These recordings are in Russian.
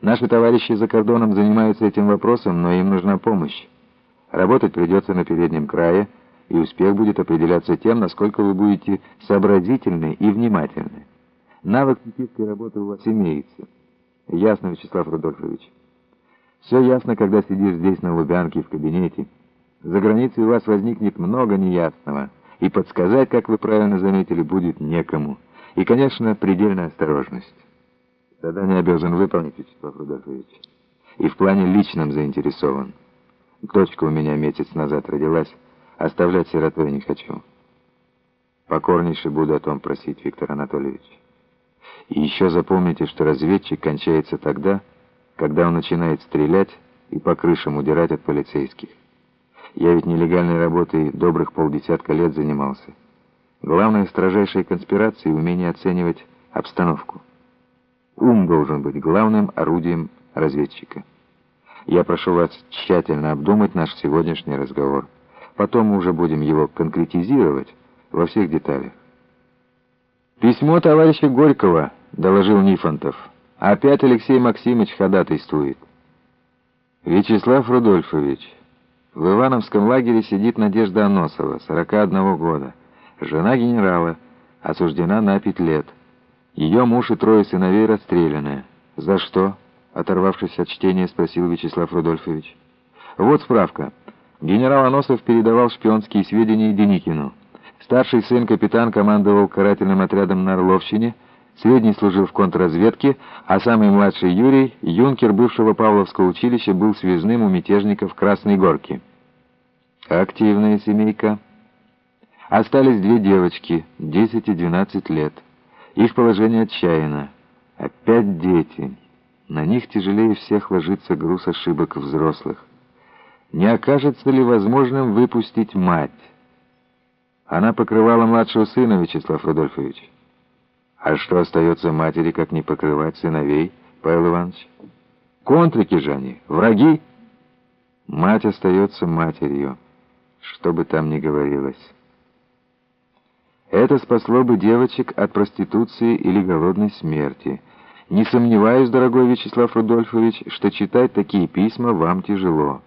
Наши товарищи за кордоном занимаются этим вопросом, но им нужна помощь. Работать придется на переднем крае, и успех будет определяться тем, насколько вы будете сообразительны и внимательны. Навык детективской работы у вас имеется. Ясно, Вячеслав Рудольфович. Все ясно, когда сидишь здесь на Лубянке в кабинете. За границей у вас возникнет много неясного, и подсказать, как вы правильно заметили, будет некому. И, конечно, предельная осторожность. Задание обязан выполнить, Вячеслав Рудольфович. И в плане личном заинтересован. Дочка у меня месяц назад родилась, оставлять сиротой не хочу. Покорнейше буду о том просить, Виктор Анатольевич. И еще запомните, что разведчик кончается тогда, когда он начинает стрелять и по крышам удирать от полицейских. Я ведь нелегальной работой добрых полдесятка лет занимался. Главное в строжайшей конспирации — умение оценивать обстановку. Ум должен быть главным орудием разведчика. Я прошу вас тщательно обдумать наш сегодняшний разговор. Потом мы уже будем его конкретизировать во всех деталях. «Письмо товарища Горького», — доложил Нифонтов. «Опять Алексей Максимович ходатайствует». «Вячеслав Рудольфович, в Ивановском лагере сидит Надежда Аносова, 41 года, жена генерала, осуждена на пять лет». Ее муж и трое сыновей расстреляны. За что? Оторвавшись от чтения, спросил Вячеслав Рудольфович. Вот справка. Генерал Аносов передавал шпионские сведения Деникину. Старший сын капитан командовал карательным отрядом на Орловщине, средний служил в контрразведке, а самый младший Юрий, юнкер бывшего Павловского училища, был связным у мятежников Красной Горки. Активная семейка. Остались две девочки, 10 и 12 лет. Их положение отчаянно. Опять дети. На них тяжелее всех ложится груз ошибок взрослых. Не окажется ли возможным выпустить мать? Она покрывала младшего сына, Вячеслав Рудольфович. А что остается матери, как не покрывать сыновей, Павел Иванович? Контрики же они, враги. Мать остается матерью, что бы там ни говорилось. Это спасло бы девочек от проституции или голодной смерти. Не сомневаюсь, дорогой Вячеслав Рудольфович, что читать такие письма вам тяжело,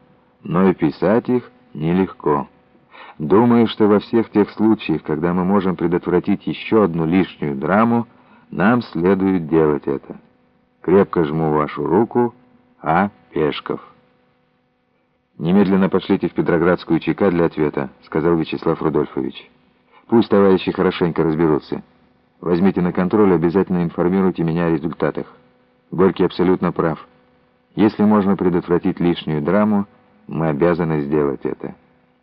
но и писать их нелегко. Думаю, что во всех тех случаях, когда мы можем предотвратить еще одну лишнюю драму, нам следует делать это. Крепко жму вашу руку, А. Пешков. «Немедленно пошлите в Петроградскую ЧК для ответа», — сказал Вячеслав Рудольфович. Пусть товарищи хорошенько разберутся. Возьмите на контроль, обязательно информируйте меня о результатах. Горький абсолютно прав. Если можно предотвратить лишнюю драму, мы обязаны сделать это.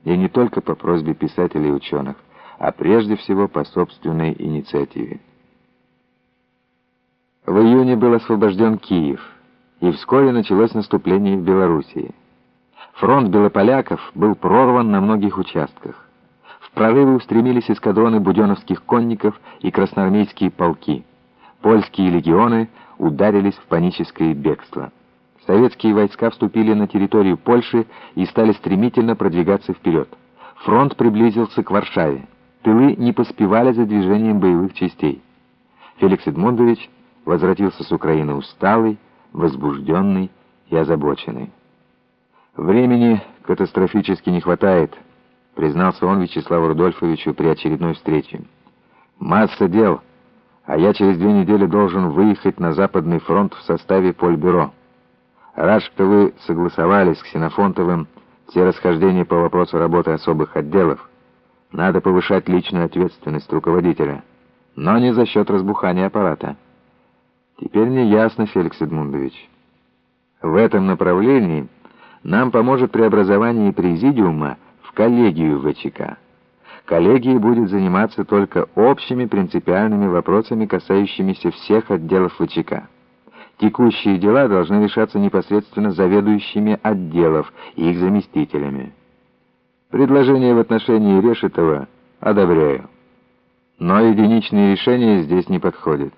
И не только по просьбе писателей и ученых, а прежде всего по собственной инициативе. В июне был освобожден Киев, и вскоре началось наступление в Белоруссии. Фронт белополяков был прорван на многих участках. Прорывы устремились эскадроны буденовских конников и красноармейские полки. Польские легионы ударились в паническое бегство. Советские войска вступили на территорию Польши и стали стремительно продвигаться вперед. Фронт приблизился к Варшаве. Тылы не поспевали за движением боевых частей. Феликс Эдмундович возвратился с Украины усталый, возбужденный и озабоченный. Времени катастрофически не хватает признался он Вячеславу Рудольфовичу при очередной встрече. «Масса дел, а я через две недели должен выехать на Западный фронт в составе Польбюро. Рад, что вы согласовали с Ксенофонтовым все расхождения по вопросу работы особых отделов. Надо повышать личную ответственность руководителя, но не за счет разбухания аппарата. Теперь мне ясно, Феликс Эдмундович. В этом направлении нам поможет преобразование президиума коллегию ВЧК. Коллегия будет заниматься только общими принципиальными вопросами, касающимися всех отделов ВЧК. Текущие дела должны решаться непосредственно заведующими отделов и их заместителями. Предложение в отношении Решетова одобряю. Но единичные решения здесь не подходят.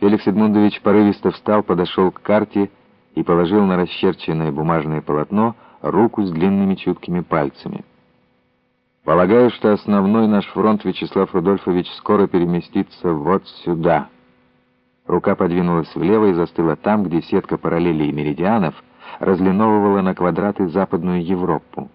Феликс Эдмундович порывисто встал, подошел к карте и положил на расчерченное бумажное полотно руку с длинными чуткими пальцами. Полагаю, что основной наш фронт, Вячеслав Рудольфович, скоро переместится вот сюда. Рука подвинулась влево и застыла там, где сетка параллелей и меридианов разлиновывала на квадраты Западную Европу.